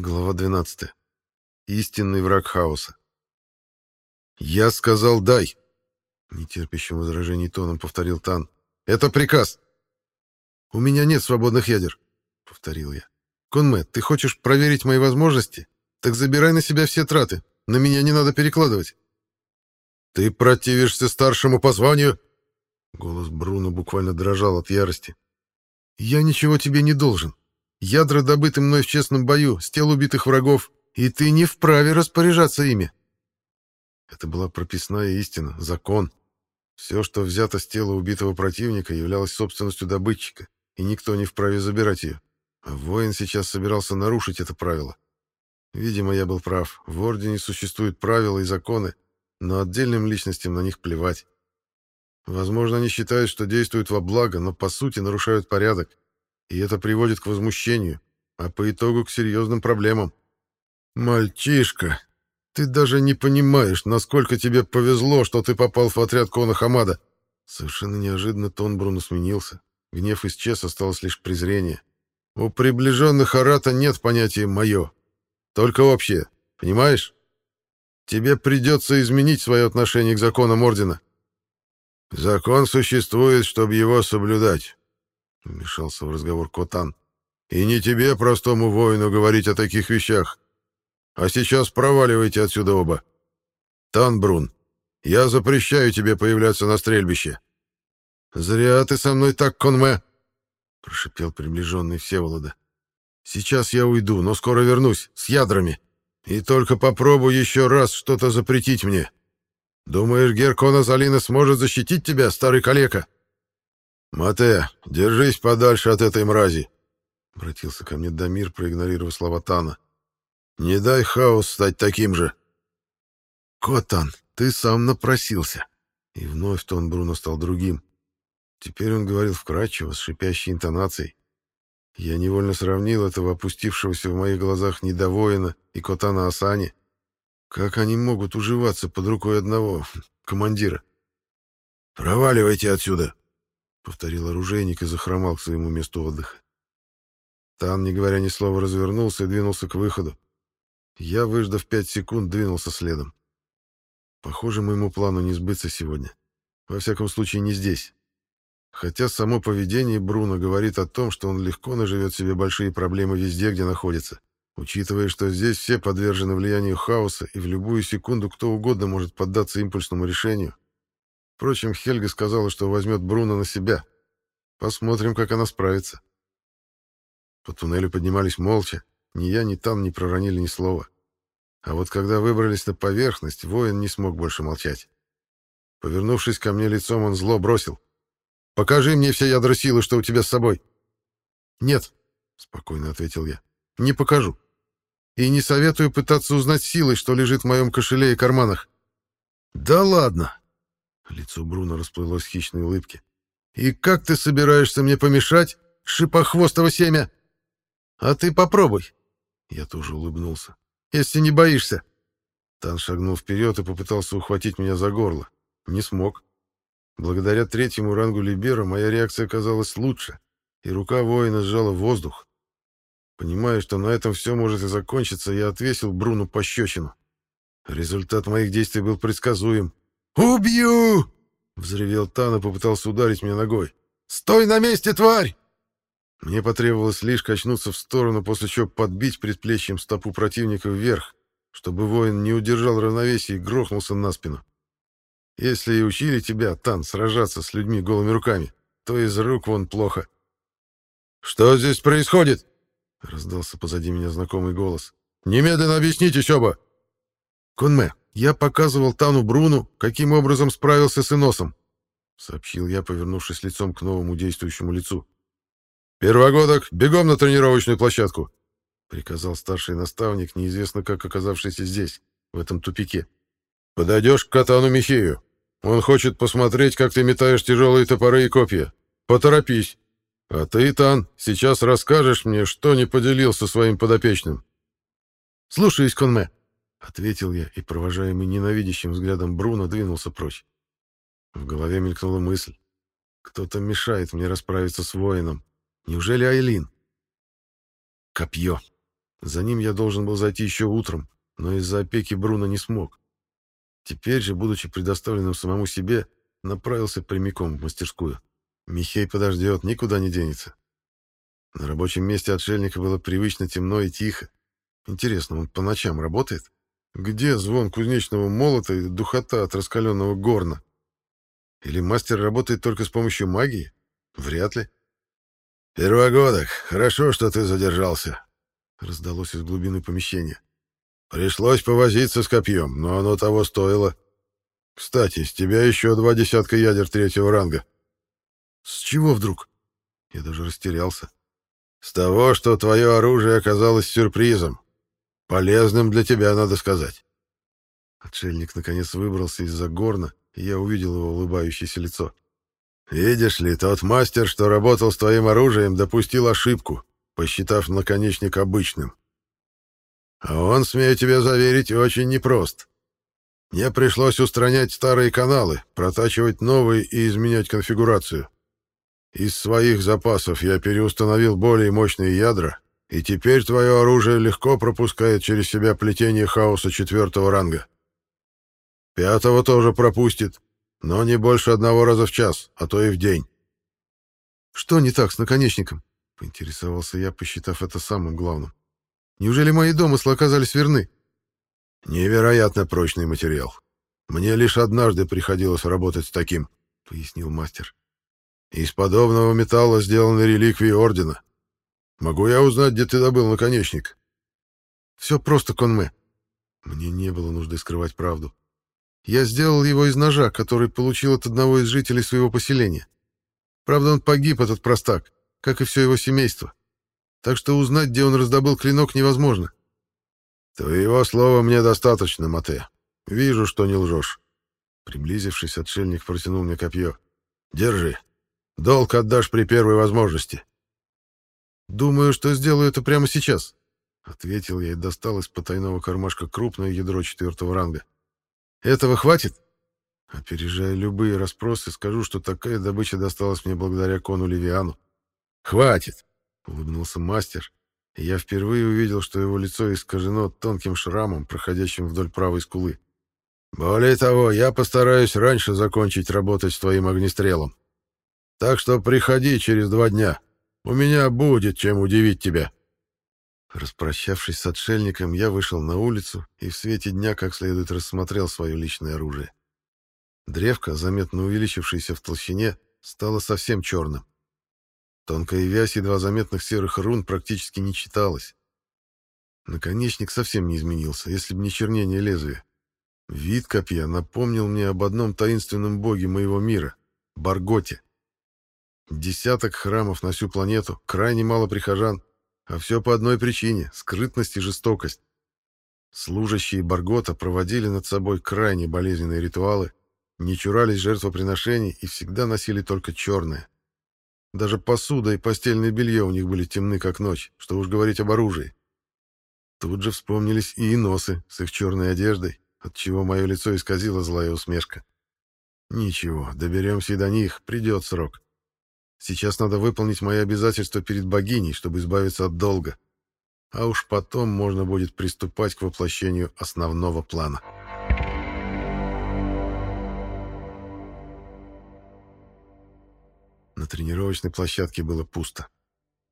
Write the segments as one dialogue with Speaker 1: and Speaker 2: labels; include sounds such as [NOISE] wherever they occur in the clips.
Speaker 1: Глава 12. Истинный враг хаоса. «Я сказал «дай», — нетерпящим возражений тоном повторил Тан. «Это приказ». «У меня нет свободных ядер», — повторил я. «Конме, ты хочешь проверить мои возможности? Так забирай на себя все траты. На меня не надо перекладывать». «Ты противишься старшему по званию?» Голос Бруно буквально дрожал от ярости. «Я ничего тебе не должен. Ядра добыты мной в честном бою, с тел убитых врагов, и ты не вправе распоряжаться ими. Это была прописная истина, закон. Все, что взято с тела убитого противника, являлось собственностью добытчика, и никто не вправе забирать ее. А воин сейчас собирался нарушить это правило. Видимо, я был прав. В Ордене существуют правила и законы, но отдельным личностям на них плевать. Возможно, они считают, что действуют во благо, но по сути нарушают порядок, и это приводит к возмущению, а по итогу к серьезным проблемам. «Мальчишка, ты даже не понимаешь, насколько тебе повезло, что ты попал в отряд Кона Хамада». Совершенно неожиданно тон Бруно сменился. Гнев исчез, осталось лишь презрение. «У приближенных Арата нет понятия «моё». Только общее, понимаешь? Тебе придется изменить свое отношение к законам Ордена». «Закон существует, чтобы его соблюдать. — вмешался в разговор Котан. «И не тебе, простому воину, говорить о таких вещах. А сейчас проваливайте отсюда оба. Танбрун, я запрещаю тебе появляться на стрельбище». «Зря ты со мной так, Конме!» — прошипел приближенный Всеволода. «Сейчас я уйду, но скоро вернусь, с ядрами. И только попробуй еще раз что-то запретить мне. Думаешь, Геркона Залина сможет защитить тебя, старый калека?» «Мате, держись подальше от этой мрази!» — обратился ко мне Дамир, проигнорировав слова Тана. «Не дай хаос стать таким же!» «Котан, ты сам напросился!» И вновь тон Бруно стал другим. Теперь он говорил вкрадчиво, с шипящей интонацией. Я невольно сравнил этого опустившегося в моих глазах недовоина и Котана Асани. Как они могут уживаться под рукой одного [LAUGHS] командира? «Проваливайте отсюда!» Повторил оружейник и захромал к своему месту отдыха. Тан, не говоря ни слова, развернулся и двинулся к выходу. Я, выждав пять секунд, двинулся следом. Похоже, моему плану не сбыться сегодня. Во всяком случае, не здесь. Хотя само поведение Бруно говорит о том, что он легко наживет себе большие проблемы везде, где находится, учитывая, что здесь все подвержены влиянию хаоса, и в любую секунду кто угодно может поддаться импульсному решению, Впрочем, Хельга сказала, что возьмет Бруно на себя. Посмотрим, как она справится. По туннелю поднимались молча. Ни я, ни Тан не проронили ни слова. А вот когда выбрались на поверхность, воин не смог больше молчать. Повернувшись ко мне лицом, он зло бросил. «Покажи мне все ядра силы, что у тебя с собой». «Нет», — спокойно ответил я, — «не покажу. И не советую пытаться узнать силой, что лежит в моем кошеле и карманах». «Да ладно», Лицо Бруно расплылось хищной улыбке. «И как ты собираешься мне помешать, шипохвостово семя?» «А ты попробуй!» Я тоже улыбнулся. «Если не боишься!» Тан шагнул вперед и попытался ухватить меня за горло. Не смог. Благодаря третьему рангу Либера моя реакция оказалась лучше, и рука воина сжала воздух. Понимая, что на этом все может и закончиться, я отвесил Бруну пощечину. Результат моих действий был предсказуем. «Убью!» — взревел Тан и попытался ударить меня ногой. «Стой на месте, тварь!» Мне потребовалось лишь качнуться в сторону, после чего подбить предплечьем стопу противника вверх, чтобы воин не удержал равновесия и грохнулся на спину. Если и учили тебя, Тан, сражаться с людьми голыми руками, то из рук вон плохо. «Что здесь происходит?» — раздался позади меня знакомый голос. «Немедленно объяснитесь оба!» «Конме, я показывал Тану Бруну, каким образом справился с Иносом, сообщил я, повернувшись лицом к новому действующему лицу. Первогодок, бегом на тренировочную площадку, приказал старший наставник, неизвестно как оказавшийся здесь, в этом тупике. Подойдешь к Катану Михею. Он хочет посмотреть, как ты метаешь тяжелые топоры и копья. Поторопись. А ты, Тан, сейчас расскажешь мне, что не поделился своим подопечным. Слушаюсь, Конме. — ответил я и, провожаемый ненавидящим взглядом Бруно, двинулся прочь. В голове мелькнула мысль. Кто-то мешает мне расправиться с воином. Неужели Айлин? Копье. За ним я должен был зайти еще утром, но из-за опеки Бруно не смог. Теперь же, будучи предоставленным самому себе, направился прямиком в мастерскую. Михей подождет, никуда не денется. На рабочем месте отшельника было привычно темно и тихо. Интересно, он по ночам работает? Где звон кузнечного молота и духота от раскаленного горна? Или мастер работает только с помощью магии? Вряд ли.
Speaker 2: «Первогодок, хорошо, что ты задержался», — раздалось из глубины помещения. «Пришлось повозиться с копьем, но оно того стоило. Кстати, с тебя еще два десятка ядер третьего ранга».
Speaker 1: «С чего вдруг?» Я даже растерялся.
Speaker 2: «С того, что твое оружие оказалось сюрпризом. Полезным для тебя, надо сказать».
Speaker 1: Отшельник наконец выбрался из-за горна, и я увидел его улыбающееся лицо.
Speaker 2: «Видишь ли, тот мастер, что работал с твоим оружием, допустил ошибку, посчитав наконечник обычным. А он, смею тебе заверить, очень непрост. Мне пришлось устранять старые каналы, протачивать новые и изменять конфигурацию. Из своих запасов я переустановил более мощные ядра, и теперь твое оружие легко пропускает через себя плетение хаоса четвертого ранга. Пятого тоже пропустит, но не больше одного раза в час, а то и в день.
Speaker 1: «Что не так с наконечником?» — поинтересовался я, посчитав это самым главным. «Неужели мои домыслы оказались верны?»
Speaker 2: «Невероятно прочный материал. Мне лишь однажды приходилось работать с таким», — пояснил мастер. «Из подобного металла сделаны реликвии Ордена. Могу я узнать, где ты добыл наконечник?»
Speaker 1: «Все просто, Конме». Мне не было нужды скрывать правду. Я сделал его из ножа, который получил от одного из жителей своего поселения. Правда, он погиб, этот простак, как и все его семейство. Так что узнать, где он раздобыл клинок, невозможно.
Speaker 2: Твоего слова мне достаточно, Мате. Вижу, что не лжешь.
Speaker 1: Приблизившись, отшельник протянул мне копье.
Speaker 2: Держи. Долг отдашь при первой возможности.
Speaker 1: Думаю, что сделаю это прямо сейчас, ответил я и достал из потайного кармашка крупное ядро четвертого ранга. Этого хватит? Опережая любые расспросы, скажу, что такая добыча досталась мне благодаря кону Левиану.
Speaker 2: Хватит,
Speaker 1: улыбнулся мастер, я впервые увидел, что его лицо искажено тонким шрамом, проходящим вдоль правой скулы.
Speaker 2: Более того, я постараюсь раньше закончить работать с твоим огнестрелом. Так что приходи через два дня. У меня будет чем удивить тебя.
Speaker 1: Распрощавшись с отшельником, я вышел на улицу и в свете дня как следует рассмотрел свое личное оружие. Древко, заметно увеличившееся в толщине, стало совсем черным. Тонкая вязь едва заметных серых рун практически не читалась. Наконечник совсем не изменился, если бы не чернение лезвия. Вид копья напомнил мне об одном таинственном боге моего мира — Барготе. Десяток храмов на всю планету, крайне мало прихожан, а все по одной причине — скрытность и жестокость. Служащие Баргота проводили над собой крайне болезненные ритуалы, не чурались жертвоприношений и всегда носили только черное. Даже посуда и постельное белье у них были темны, как ночь, что уж говорить об оружии. Тут же вспомнились и иносы с их черной одеждой, от чего мое лицо исказило злая усмешка. Ничего, доберемся и до них, придет срок. Сейчас надо выполнить мои обязательства перед богиней, чтобы избавиться от долга. А уж потом можно будет приступать к воплощению основного плана. На тренировочной площадке было пусто.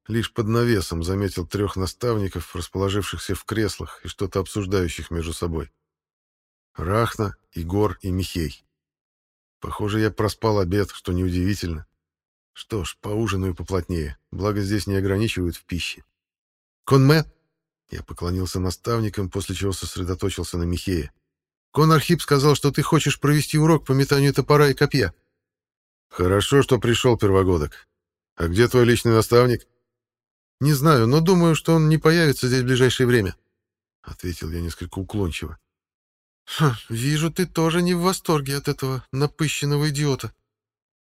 Speaker 1: Лишь под навесом заметил трех наставников, расположившихся в креслах и что-то обсуждающих между собой. Рахна, Игор и Михей. Похоже, я проспал обед, что неудивительно. Что ж, поужинаю поплотнее, благо здесь не ограничивают в пище. «Конме!» Я поклонился наставникам, после чего сосредоточился на Михее. «Кон Архип сказал, что ты хочешь провести урок по метанию топора и копья».
Speaker 2: «Хорошо, что пришел первогодок. А где твой личный наставник?»
Speaker 1: «Не знаю, но думаю, что он не появится здесь в ближайшее время», — ответил я несколько уклончиво. «Вижу, ты тоже не в восторге от этого напыщенного идиота»,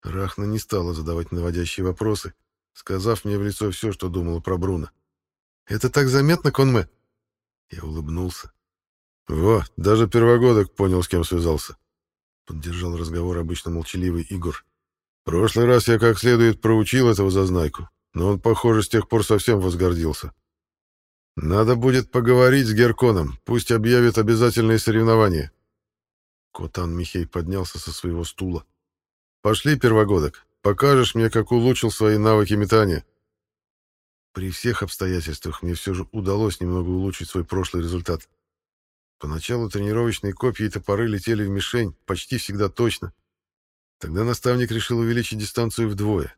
Speaker 1: Рахна не стала задавать наводящие вопросы, сказав мне в лицо все, что думала про Бруно. «Это так заметно, Конме?» Я улыбнулся.
Speaker 2: «Во, даже первогодок понял, с кем связался», —
Speaker 1: поддержал разговор обычно молчаливый Игорь.
Speaker 2: «Прошлый раз я как следует проучил этого зазнайку, но он, похоже, с тех пор совсем возгордился.
Speaker 1: Надо будет поговорить с Герконом, пусть объявит обязательные соревнования. Котан Михей поднялся со своего стула. Пошли, первогодок, покажешь мне, как улучшил свои навыки метания. При всех обстоятельствах мне все же удалось немного улучшить свой прошлый результат. Поначалу тренировочные копья и топоры летели в мишень почти всегда точно. Тогда наставник решил увеличить дистанцию вдвое.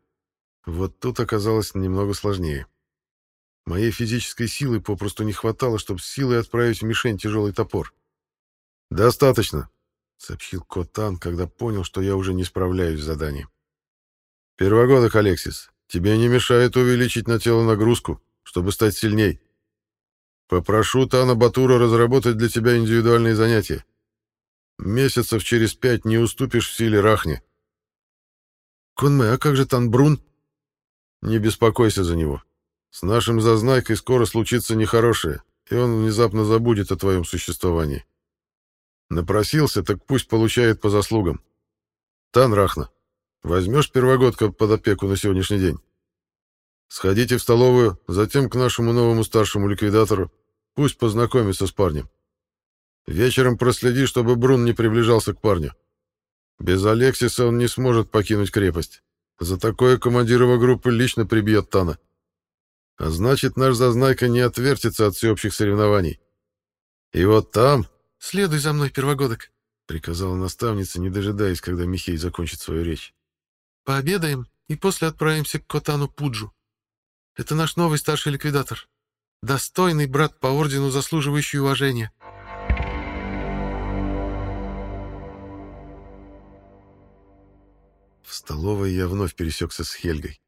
Speaker 1: Вот тут оказалось немного сложнее. Моей физической силы попросту не хватало, чтобы силой отправить в мишень тяжелый топор. «Достаточно», — сообщил Котан, когда понял, что я уже не справляюсь с заданием. «Первогодок, Алексис, тебе не мешает увеличить на тело нагрузку, чтобы стать сильней. Попрошу Тана Батура разработать для тебя индивидуальные занятия. Месяцев через пять не уступишь в силе Рахни». «Конме, а как же Танбрун?» «Не беспокойся за него. С нашим зазнайкой скоро случится нехорошее, и он внезапно забудет о твоем существовании. Напросился, так пусть получает по заслугам. Тан Рахна, возьмешь первогодка под опеку на сегодняшний день? Сходите в столовую, затем к нашему новому старшему ликвидатору. Пусть познакомится с парнем. Вечером проследи, чтобы Брун не приближался к парню. Без Алексиса он не сможет покинуть крепость. За такое командир группы лично прибьет Тана. А значит, наш зазнайка не отвертится от всеобщих соревнований. И вот там... — Следуй за мной, первогодок, — приказала наставница, не дожидаясь, когда Михей закончит свою речь. — Пообедаем и после отправимся к Котану Пуджу. Это наш новый старший ликвидатор. Достойный брат по ордену, заслуживающий уважения. В столовой я вновь пересекся с Хельгой.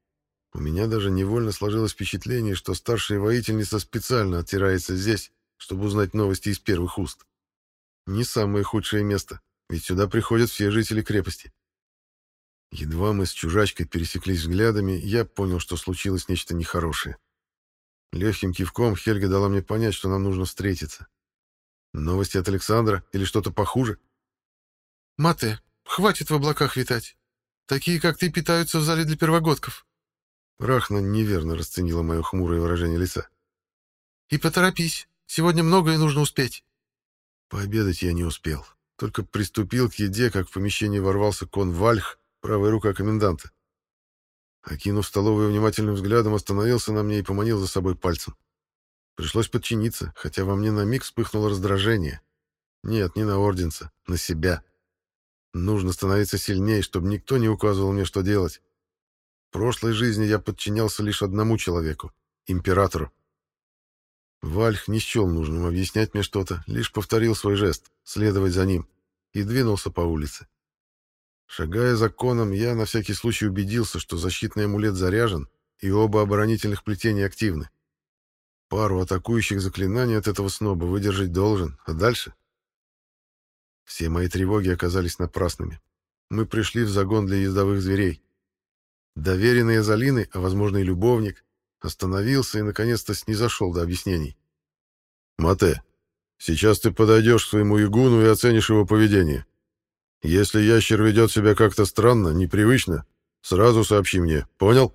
Speaker 1: У меня даже невольно сложилось впечатление, что старшая воительница специально оттирается здесь, чтобы узнать новости из первых уст. Не самое худшее место, ведь сюда приходят все жители крепости. Едва мы с чужачкой пересеклись взглядами, я понял, что случилось нечто нехорошее. Легким кивком Хельга дала мне понять, что нам нужно встретиться. Новости от Александра или что-то похуже? «Мате, хватит в облаках витать. Такие, как ты, питаются в зале для первогодков. Рахна неверно расценила мое хмурое выражение лица. «И поторопись. Сегодня многое нужно успеть». Пообедать я не успел. Только приступил к еде, как в помещение ворвался кон Вальх, правая рука коменданта. Окинув столовую внимательным взглядом, остановился на мне и поманил за собой пальцем. Пришлось подчиниться, хотя во мне на миг вспыхнуло раздражение. Нет, не на орденца, на себя. Нужно становиться сильнее, чтобы никто не указывал мне, что делать. В прошлой жизни я подчинялся лишь одному человеку — императору. Вальх не счел нужным объяснять мне что-то, лишь повторил свой жест — следовать за ним, и двинулся по улице. Шагая за коном, я на всякий случай убедился, что защитный амулет заряжен, и оба оборонительных плетения активны. Пару атакующих заклинаний от этого сноба выдержать должен, а дальше... Все мои тревоги оказались напрасными. Мы пришли в загон для ездовых зверей. Доверенный Азалины, а возможно и любовник, остановился и наконец-то снизошел до объяснений. «Мате, сейчас ты подойдешь к своему игуну и оценишь его поведение. Если ящер ведет себя как-то странно, непривычно, сразу сообщи мне. Понял?»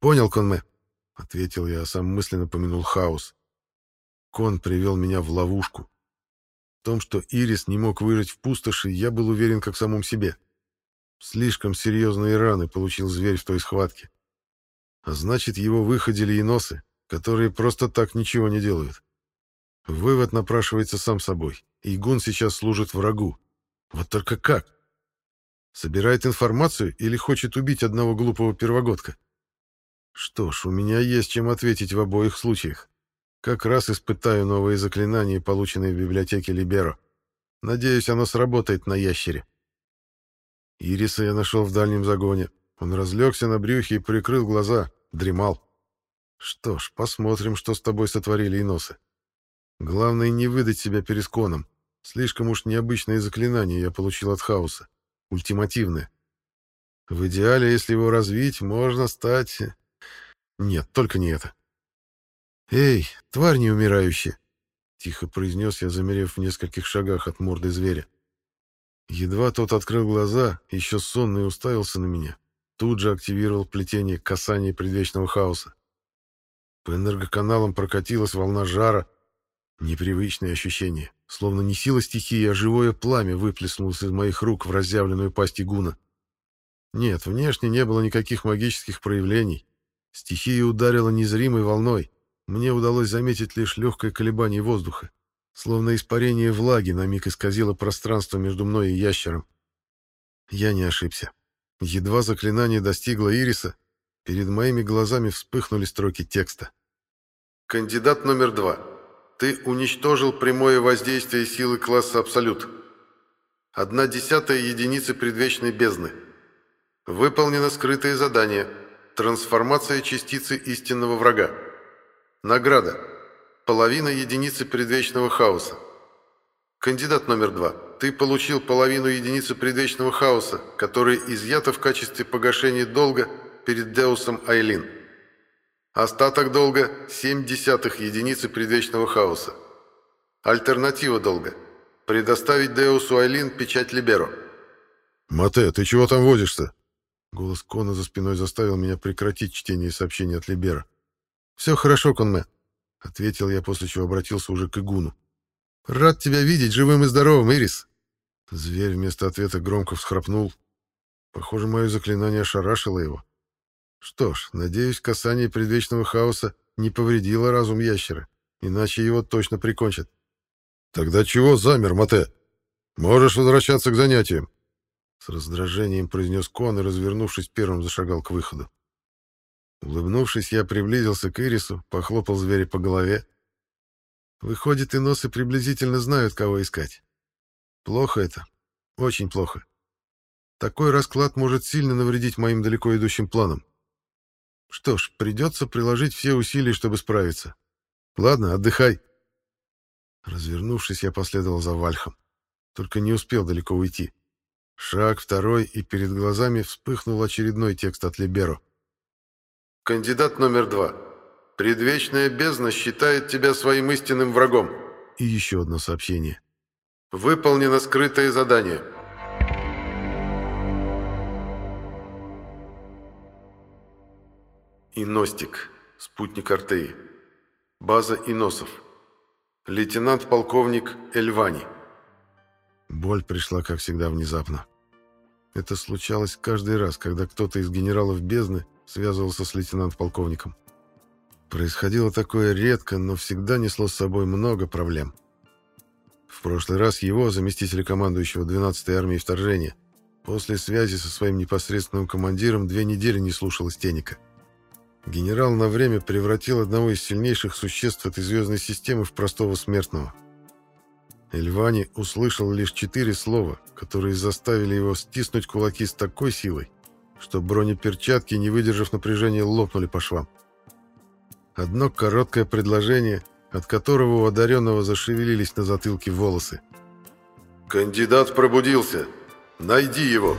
Speaker 1: «Понял, Конме», — ответил я, а сам мысленно помянул хаос. Кон привел меня в ловушку. В том, что Ирис не мог выжить в пустоши, я был уверен как в самом себе. Слишком серьезные раны получил зверь в той схватке. А значит, его выходили и носы, которые просто так ничего не делают. Вывод напрашивается сам собой. Игун сейчас служит врагу. Вот только как? Собирает информацию или хочет убить одного глупого первогодка? Что ж, у меня есть чем ответить в обоих случаях. Как раз испытаю новые заклинания, полученные в библиотеке Либеро. Надеюсь, оно сработает на ящере. Ириса я нашел в дальнем загоне. Он разлегся на брюхе и прикрыл глаза, дремал. Что ж, посмотрим, что с тобой сотворили иносы. Главное, не выдать себя пересконом. Слишком уж необычное заклинание я получил от хаоса. Ультимативное. В идеале, если его развить, можно стать... Нет, только не это. «Эй, тварь неумирающая!» — тихо произнес я, замерев в нескольких шагах от морды зверя. Едва тот открыл глаза, еще сонный уставился на меня, тут же активировал плетение касания предвечного хаоса. По энергоканалам прокатилась волна жара. Непривычное ощущение, словно не сила стихии, а живое пламя выплеснулось из моих рук в разъявленную пасть игуна. Нет, внешне не было никаких магических проявлений. Стихия ударила незримой волной. Мне удалось заметить лишь легкое колебание воздуха, словно испарение влаги на миг исказило пространство между мной и ящером. Я не ошибся. Едва заклинание достигло ириса, перед моими глазами вспыхнули строки текста. «Кандидат номер два. Ты уничтожил прямое воздействие силы класса Абсолют. Одна десятая единицы предвечной бездны. Выполнено скрытое задание. Трансформация частицы истинного врага. Награда. Половина единицы предвечного хаоса. Кандидат номер два. Ты получил половину единицы предвечного хаоса, которая изъята в качестве погашения долга перед Деусом Айлин. Остаток долга – 7 десятых единицы предвечного хаоса. Альтернатива долга – предоставить Деусу Айлин печать Либеро.
Speaker 2: «Мате, ты чего там водишься?» Голос Кона за спиной заставил меня прекратить чтение сообщений от Либера.
Speaker 1: «Все хорошо, Конме», — ответил я, после чего обратился уже к Игуну. «Рад тебя видеть живым и здоровым, Ирис!» Зверь вместо ответа громко всхрапнул. Похоже, мое заклинание ошарашило его. Что ж, надеюсь, касание предвечного хаоса не повредило разум ящера, иначе его точно прикончат.
Speaker 2: «Тогда чего замер, Мате? Можешь возвращаться к занятиям!»
Speaker 1: С раздражением произнес Кон и, развернувшись, первым зашагал к выходу. Улыбнувшись, я приблизился к Ирису, похлопал зверя по голове Выходит, и носы приблизительно знают, кого искать. Плохо это. Очень плохо. Такой расклад может сильно навредить моим далеко идущим планам. Что ж, придется приложить все усилия, чтобы справиться. Ладно, отдыхай. Развернувшись, я последовал за Вальхом. Только не успел далеко уйти. Шаг второй, и перед глазами вспыхнул очередной текст от Либеро. Кандидат номер два. Предвечная бездна считает тебя своим истинным врагом. И еще одно сообщение. Выполнено скрытое задание. Иностик. Спутник Артеи. База Иносов. Лейтенант-полковник Эльвани. Боль пришла, как всегда, внезапно. Это случалось каждый раз, когда кто-то из генералов бездны связывался с лейтенант-полковником. Происходило такое редко, но всегда несло с собой много проблем. В прошлый раз его, заместителя командующего 12-й армией вторжения, после связи со своим непосредственным командиром две недели не слушал Стеника. Генерал на время превратил одного из сильнейших существ этой звездной системы в простого смертного. Эльвани услышал лишь четыре слова, которые заставили его стиснуть кулаки с такой силой, что бронеперчатки, не выдержав напряжения, лопнули по швам. Одно короткое предложение, от которого у одаренного зашевелились на затылке волосы. «Кандидат пробудился! Найди его!»